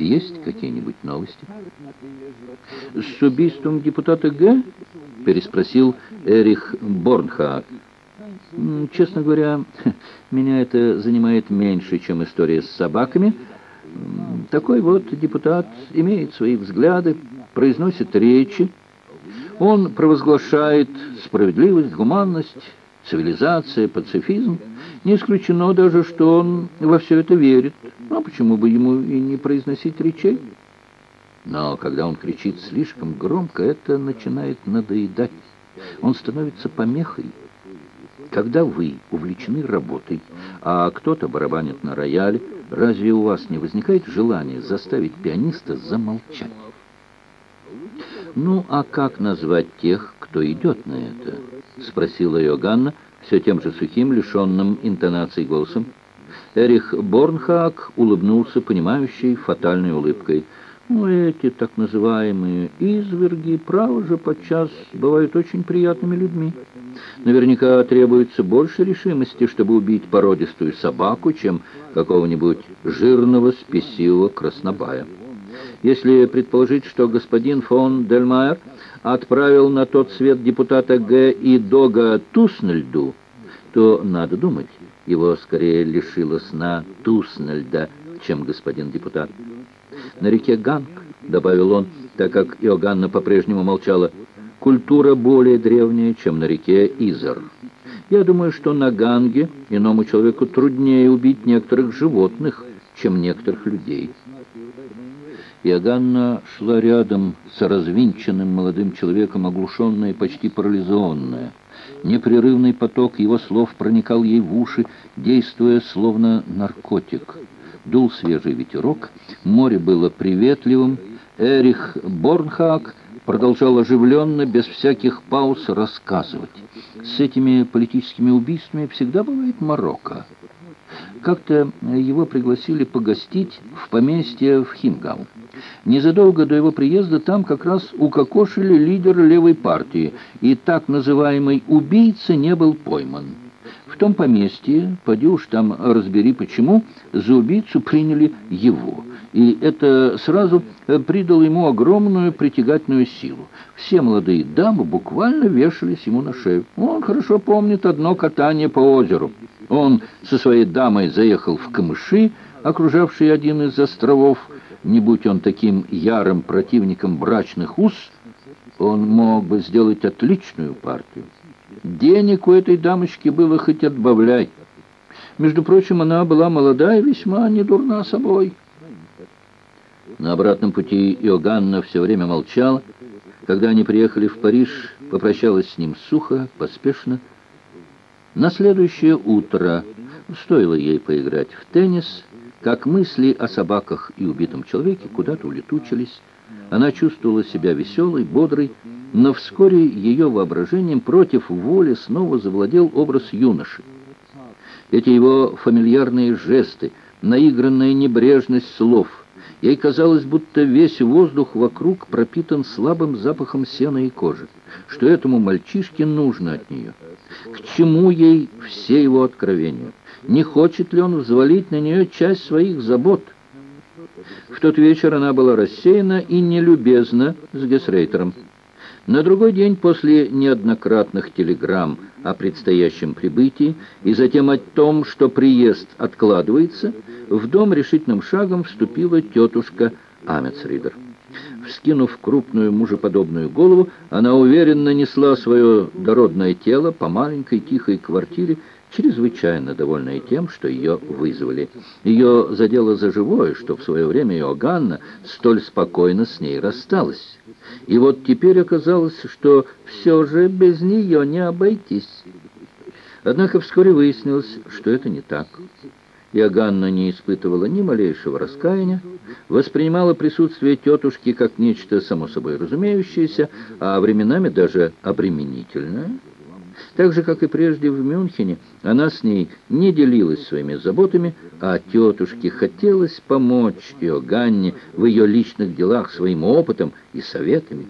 Есть какие-нибудь новости? С убийством депутата Г? Переспросил Эрих Борнхак. Честно говоря, меня это занимает меньше, чем история с собаками. Такой вот депутат имеет свои взгляды, произносит речи. Он провозглашает справедливость, гуманность, цивилизация, пацифизм. Не исключено даже, что он во все это верит. Ну, а почему бы ему и не произносить речей? Но когда он кричит слишком громко, это начинает надоедать. Он становится помехой. Когда вы увлечены работой, а кто-то барабанит на рояле, разве у вас не возникает желания заставить пианиста замолчать? «Ну, а как назвать тех, кто идет на это?» — спросила Йоганна все тем же сухим, лишенным интонацией голосом. Эрих Борнхак улыбнулся понимающей фатальной улыбкой. «Ну, эти так называемые изверги, право же, подчас бывают очень приятными людьми. Наверняка требуется больше решимости, чтобы убить породистую собаку, чем какого-нибудь жирного спесивого краснобая». Если предположить, что господин фон Дельмайер отправил на тот свет депутата Г. и Дога Туснельду, то, надо думать, его скорее лишило сна Туснельда, чем господин депутат. На реке Ганг, добавил он, так как Иоганна по-прежнему молчала, культура более древняя, чем на реке Изер. Я думаю, что на Ганге иному человеку труднее убить некоторых животных, чем некоторых людей. Иоганна шла рядом с развинченным молодым человеком, оглушенная почти парализованная. Непрерывный поток его слов проникал ей в уши, действуя словно наркотик. Дул свежий ветерок, море было приветливым. Эрих Борнхак продолжал оживленно, без всяких пауз, рассказывать. С этими политическими убийствами всегда бывает Марокко. Как-то его пригласили погостить в поместье в Химгау. Незадолго до его приезда там как раз укокошили лидера левой партии, и так называемый «убийца» не был пойман. В том поместье, поди уж там разбери почему, за убийцу приняли его. И это сразу придало ему огромную притягательную силу. Все молодые дамы буквально вешались ему на шею. Он хорошо помнит одно катание по озеру. Он со своей дамой заехал в камыши, окружавшие один из островов. Не будь он таким ярым противником брачных уз, он мог бы сделать отличную партию. Денег у этой дамочки было хоть отбавляй. Между прочим, она была молодая и весьма недурна собой. На обратном пути Иоганна все время молчала. Когда они приехали в Париж, попрощалась с ним сухо, поспешно, на следующее утро стоило ей поиграть в теннис, как мысли о собаках и убитом человеке куда-то улетучились. Она чувствовала себя веселой, бодрой, но вскоре ее воображением против воли снова завладел образ юноши. Эти его фамильярные жесты, наигранная небрежность слов. Ей казалось, будто весь воздух вокруг пропитан слабым запахом сена и кожи, что этому мальчишке нужно от нее. К чему ей все его откровения? Не хочет ли он взвалить на нее часть своих забот? В тот вечер она была рассеяна и нелюбезна с Гесрейтером. На другой день после неоднократных телеграмм о предстоящем прибытии и затем о том, что приезд откладывается, в дом решительным шагом вступила тетушка Амецридер. Вскинув крупную мужеподобную голову, она уверенно несла свое дородное тело по маленькой тихой квартире, чрезвычайно довольная тем, что ее вызвали. Ее задело за живое, что в свое время Иоганна столь спокойно с ней рассталась. И вот теперь оказалось, что все же без нее не обойтись. Однако вскоре выяснилось, что это не так. Иоганна не испытывала ни малейшего раскаяния, воспринимала присутствие тетушки как нечто само собой разумеющееся, а временами даже обременительное. Так же, как и прежде в Мюнхене, она с ней не делилась своими заботами, а тетушке хотелось помочь Иоганне в ее личных делах своим опытом и советами.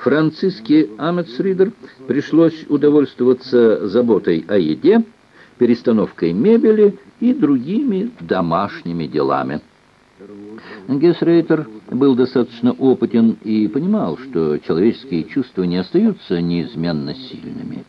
Франциске Амецридер пришлось удовольствоваться заботой о еде, перестановкой мебели и другими домашними делами. Гесрейтер был достаточно опытен и понимал, что человеческие чувства не остаются неизменно сильными.